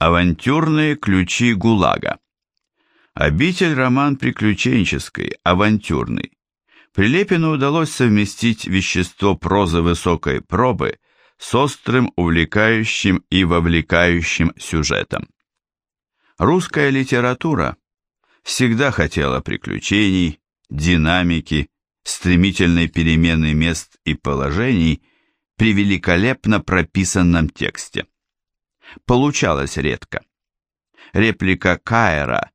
Авантюрные ключи ГУЛАГа. Обитель роман приключенческий, авантюрный. Прилепину удалось совместить вещество прозы высокой пробы с острым, увлекающим и вовлекающим сюжетом. Русская литература всегда хотела приключений, динамики, стремительной перемены мест и положений при великолепно прописанном тексте получалось редко. Реплика Каэра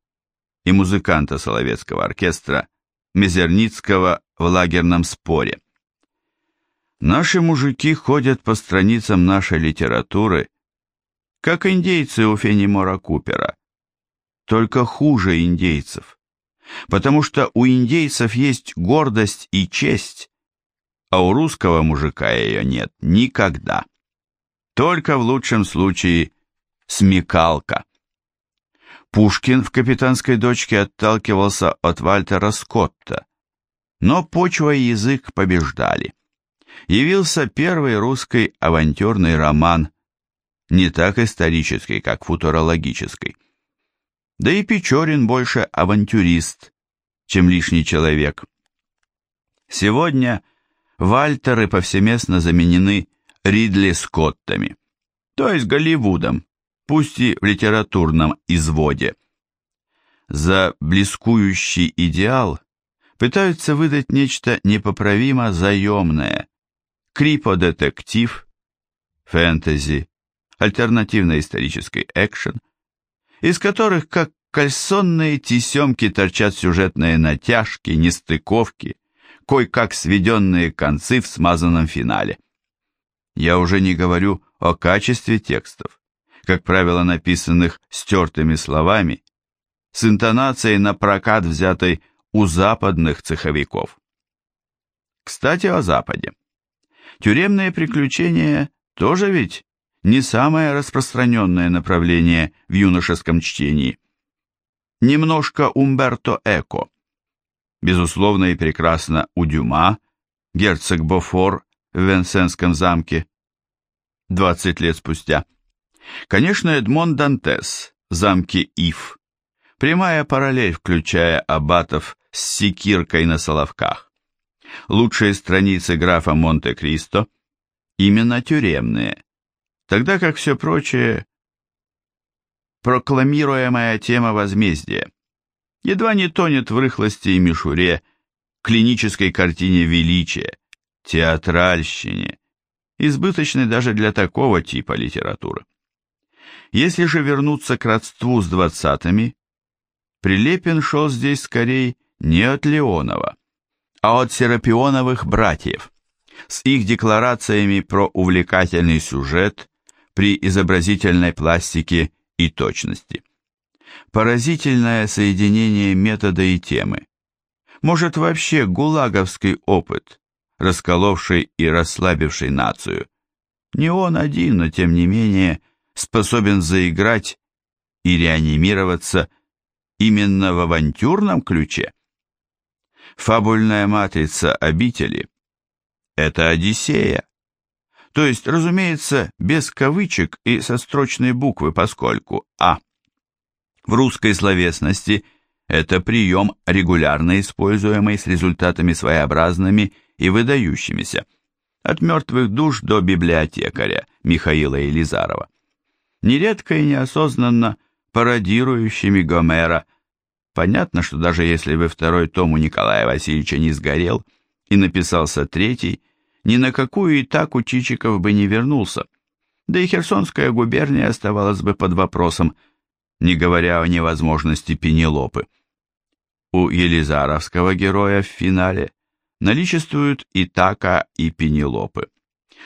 и музыканта Соловецкого оркестра Мизерницкого в лагерном споре. Наши мужики ходят по страницам нашей литературы, как индейцы у Фенимора Купера, только хуже индейцев, потому что у индейцев есть гордость и честь, а у русского мужика ее нет никогда. Только в лучшем случае смекалка. Пушкин в «Капитанской дочке» отталкивался от Вальтера Скотта, но почва и язык побеждали. Явился первый русский авантюрный роман, не так исторический, как футурологический. Да и Печорин больше авантюрист, чем лишний человек. Сегодня Вальтеры повсеместно заменены Ридли Скоттами, то есть Голливудом, пусть и в литературном изводе. За блескующий идеал пытаются выдать нечто непоправимо заемное, крипо-детектив, фэнтези, альтернативно-исторический экшен, из которых как кальсонные тесемки торчат сюжетные натяжки, нестыковки, кое-как сведенные концы в смазанном финале. Я уже не говорю о качестве текстов, как правило, написанных стертыми словами, с интонацией на прокат взятой у западных цеховиков. Кстати, о Западе. Тюремные приключения тоже ведь не самое распространенное направление в юношеском чтении. Немножко Умберто Эко. Безусловно и прекрасно у Дюма, герцог Бофор в Венсенском замке 20 лет спустя. Конечно, Эдмон Дантес в замке Ив. Прямая параллель, включая аббатов с секиркой на соловках. Лучшие страницы графа Монте-Кристо именно тюремные, тогда как все прочее прокламируемая тема возмездия едва не тонет в рыхлости и мишуре, клинической картине величия, театральщине, избыточной даже для такого типа литературы. Если же вернуться к родству с двадцатыми, Прилепин шел здесь скорее не от Леонова, а от Серапионовых братьев, с их декларациями про увлекательный сюжет при изобразительной пластике и точности. Поразительное соединение метода и темы. Может вообще гулаговский опыт, расколовший и расслабивший нацию. Не он один, но тем не менее способен заиграть и реанимироваться именно в авантюрном ключе. Фабульная матрица обители – это Одиссея. То есть, разумеется, без кавычек и со строчной буквы, поскольку А. В русской словесности это прием, регулярно используемый с результатами своеобразными и выдающимися, от мертвых душ до библиотекаря Михаила Елизарова, нередко и неосознанно пародирующими Гомера. Понятно, что даже если бы второй том у Николая Васильевича не сгорел и написался третий, ни на какую и так у Чичиков бы не вернулся, да и Херсонская губерния оставалась бы под вопросом, не говоря о невозможности Пенелопы. У Елизаровского героя в финале наличествуют и Така, и Пенелопы.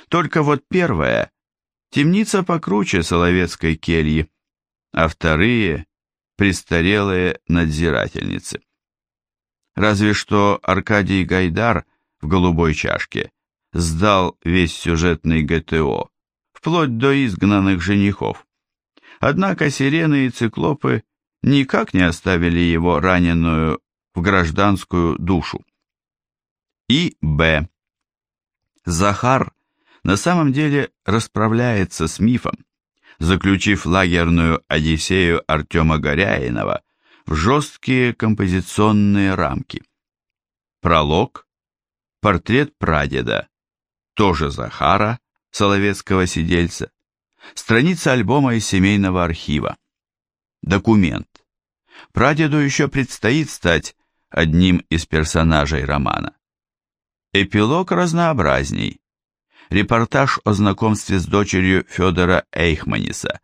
Только вот первая – темница покруче Соловецкой кельи, а вторые – престарелые надзирательницы. Разве что Аркадий Гайдар в «Голубой чашке» сдал весь сюжетный ГТО, вплоть до изгнанных женихов. Однако сирены и циклопы никак не оставили его раненую в гражданскую душу. И Б. Захар на самом деле расправляется с мифом, заключив лагерную Одиссею Артема Горяинова в жесткие композиционные рамки. Пролог, портрет прадеда, тоже Захара, Соловецкого сидельца, страница альбома из семейного архива, документ. Прадеду еще предстоит стать одним из персонажей романа. Эпилог разнообразней. Репортаж о знакомстве с дочерью Федора Эйхманиса.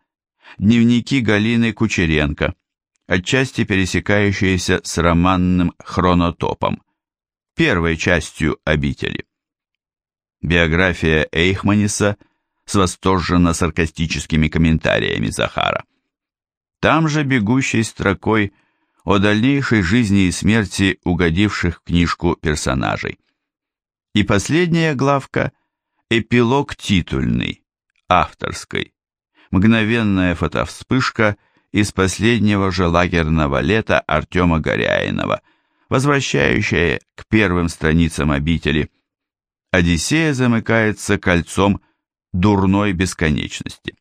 Дневники Галины Кучеренко, отчасти пересекающиеся с романным хронотопом, первой частью обители. Биография Эйхманиса с восторженно-саркастическими комментариями Захара. Там же бегущей строкой о дальнейшей жизни и смерти угодивших в книжку персонажей. И последняя главка – эпилог титульный, авторской, мгновенная фотовспышка из последнего же лагерного лета Артема Горяинова, возвращающая к первым страницам обители. Одиссея замыкается кольцом дурной бесконечности.